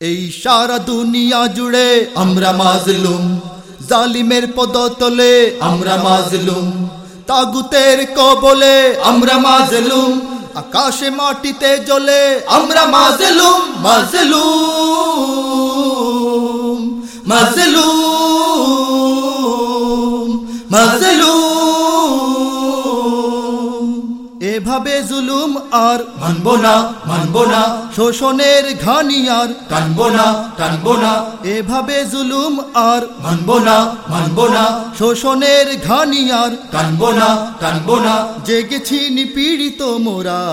এই সারা দুনিয়া জুড়ে আমরা মাজলুম। জালিমের পদতলে আমরা মাজলুম। তাগুতের কবলে আমরা মাজলুম। আকাশে মাটিতে জ্বলে আমরা মাজলুম। মাজলুম মাজলুম মাজলুম। এভাবে জুলুম আর মানব না মানব না। শোষণের ঘানি আর টানব না টানব না। এভাবে জুলুম আর মানব না মানব না। শোষণের ঘানি আর টানব না টানব না। জেগেছি নিপীড়িত মোরা।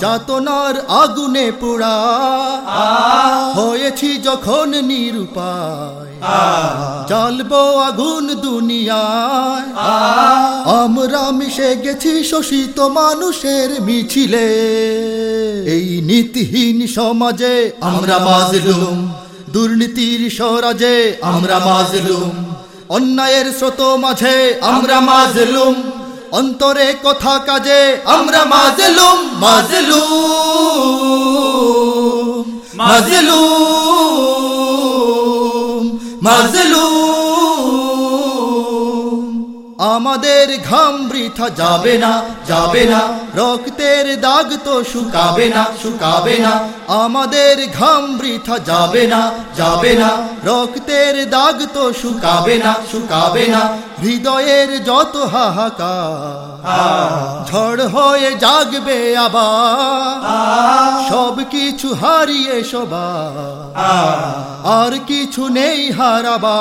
যাতনার আগুনে পোড়া। হয়েছি যখন নিরুপায়। জ্বালবো আগুন দুনিয়ায়। আমরা মিশে গেছি শোষিত মানুষের মিছিলে। এই নীতিহীন সমাজে আমরা মাজলুম। দুর্নীতির স্বরাজে আমরা মাজলুম। অন্যায়ের স্রোত মাঝে আমরা মাজলুম। অন্তরে কথা কাজে আমরা মাজলুম। মাজলুম। আমাদের ঘাম বৃথা যাবে না যাবে না। রক্তের দাগ তো শুকাবে না শুকাবে না। আমাদের ঘাম বৃথা যাবে না যাবে না। রক্তের দাগ তো শুকাবে না শুকাবে না। হৃদয়ের যত হাহাকার, ঝড় হয়ে জাগবে আবার। সব কিছু হারিয়ে সবার আর কিছু নেই হারাবা।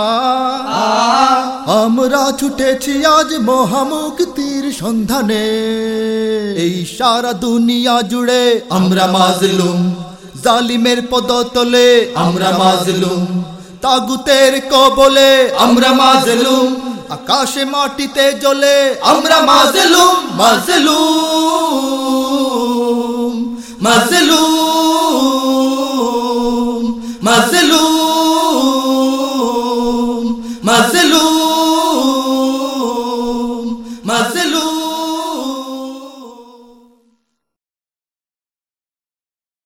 আমরা ছুটেছি আজ মহামুক্তির সন্ধানে। এই সারা দুনিয়া জুড়ে আমরা মাজলুম। জালিমের পদতলে আমরা মাজলুম। তাগুতের কবলে আমরা মাজলুম। আকাশে মাটিতে জ্বলে আমরা মাজলুম। মাজলুম মাজলুম فضلو